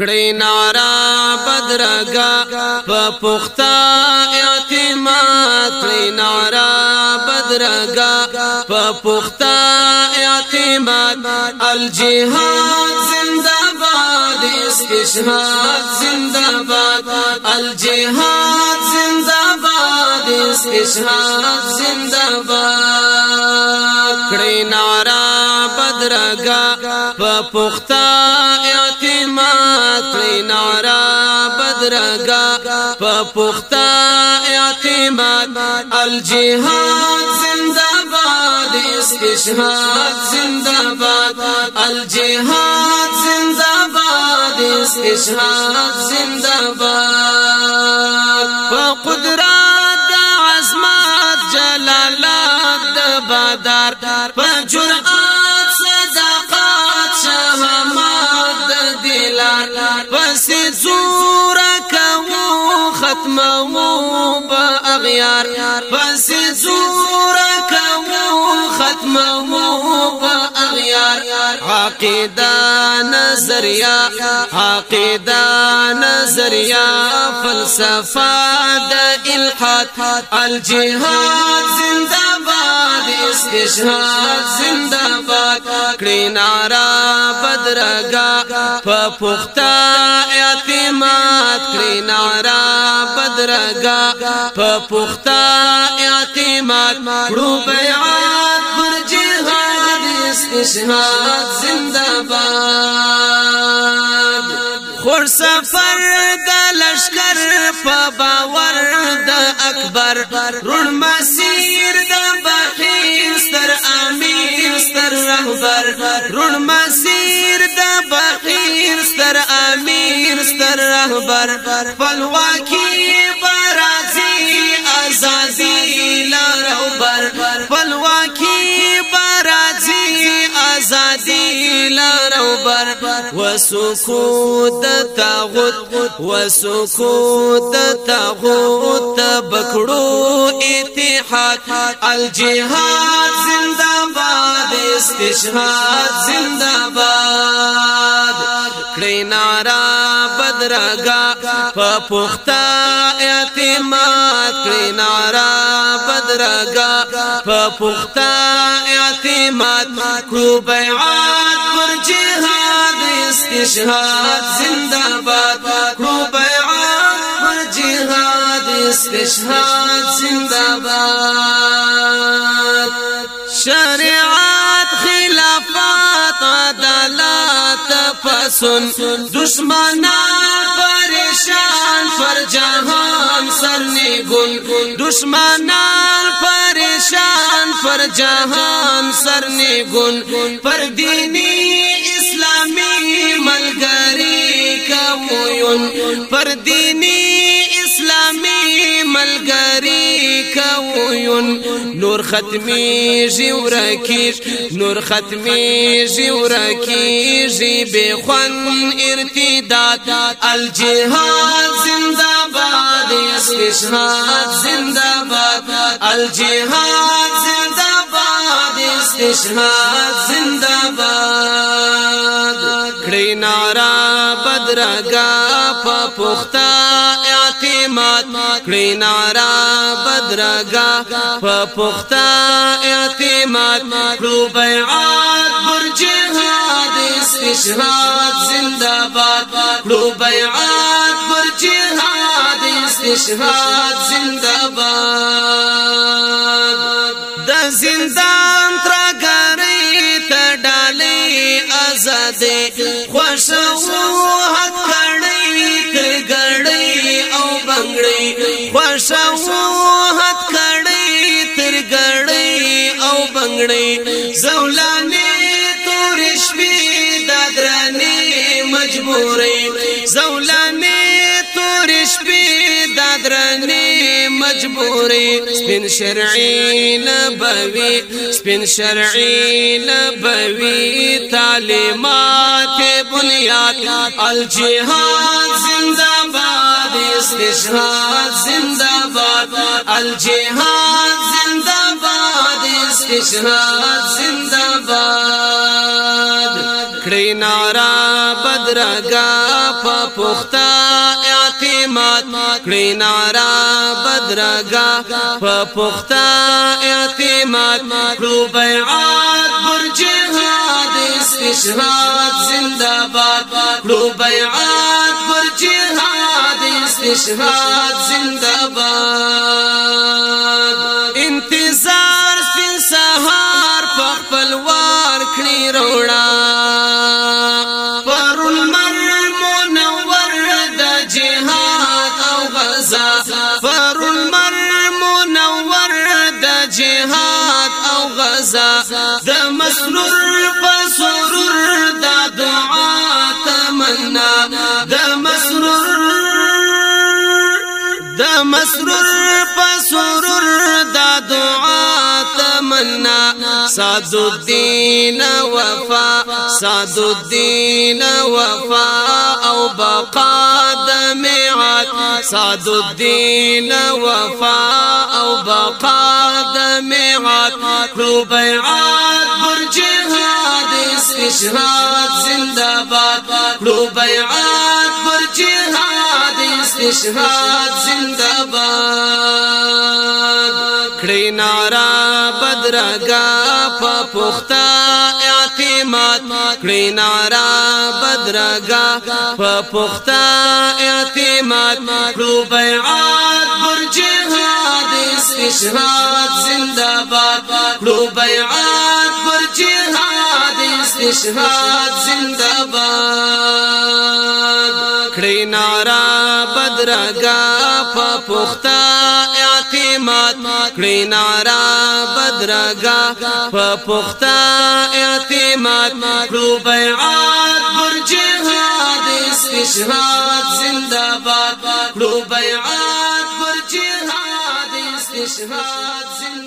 کړي نارا بدرګه په پختا اعتماد کړي نارا بدرګه په پختا اعتماد الجهاد زنده باد استشهاد زنده باد الجهاد زنده باد استشهاد زنده باد کړي نارا بدرگا په پختا اعتماد نارا بدرگا په پختا اعتماد الجهاد زندباد استشهاد زندباد الجهاد زندباد استشهاد زندباد فقدرات د عظمت جلالات بدر داسې زورا کوو ختمو په اغیار عقیده فلسفه د الحاد الجهاد زنده استشهاد زنده باد کړي نارا بدرګه په پختا اعتماد کړي نارا بدرګه په پختا اعتماد کړو بیعت پر جهاد استشهاد زنده باد خور سفر د لشکر په باور د اکبر رون مسی اکبر رون مسیر د بخیر ستر امیر ستر رهبر فلوا کی برازی ازادی لاربر فلوا کی برازی ازادی لاربر وسکوت تاغوت وسکوت تاغوت بکړو اتحاد الجهاد زنده‌باد استشهاد زنده باد کړي نارا بدرګه په پختا اعتماد کړي نارا بدرګه په پختا اعتماد کو بیعات پر جهاد استشهاد زنده باد کو بیعات پر جهاد استشهاد زنده باد شریعت سن دشمنان پریشان پر جهان سرنگون دشمنان پریشان پر جهان سرنگون پر دینی اسلامی ملګری کوون پر دینی اسلامی ملګری یون نور ختمی جورا کیش نور ختمی جورا کیش بے خون ارتداد الجهاد زندہ باد استشهاد زندہ باد الجهاد زندہ باد استشهاد زندہ باد کړي نارا بدرګه په پختا اعتماد کړي نارا بدرگا په پختا اعتماد رو بیعات بر جهاد استشهاد زنده باد رو بیعات بر جهاد استشهاد زنده باد د زندان ترګری ته ډالې آزاد خوشو حق کړي ترګړي او بنګړي خوشو ګوري زولمه تور شپې دادرنی مجبوري سپین شرعي نبوي سپین شرعي نبوي تعلیمات بنیاد الجهاد زنده‌باد استشهاد زنده‌باد الجهاد زنده‌باد استشهاد زنده‌باد کړی نارا بدرګا په پختا اعتماد کړی نارا بدرګا په پختا اعتماد کړو بیعات برج جهاد استشهاد زنده باد کړو بیعات برج جهاد استشهاد زنده باد انتظار سپین سهار په خپل وار کړی روړا سزا د مسرور په سرور د دعا تمنا د مسرور د مسرور په سرور د دعا تمنا صاد الدین وفا صاد الدین وفا او بقا د معاد صاد الدین وفا او بقا میعاد کړو بیعات پر جهاد استشهاد زنده باد کړو بیعات پر جهاد استشهاد زنده باد کړې نارا بدرګه په پخته اعتماد کړي نارا بدرګه په پخته اعتماد کړو بیعات استشهاد زنده باد کړو بیعت پر جهاد استشهاد زنده باد کړی نارا بدرګه په پخته اعتماد کړی نارا بدرګه په پخته اعتماد کړو بیعت پر جهاد استشهاد زنده باد کړو بیعت شهاد زندگی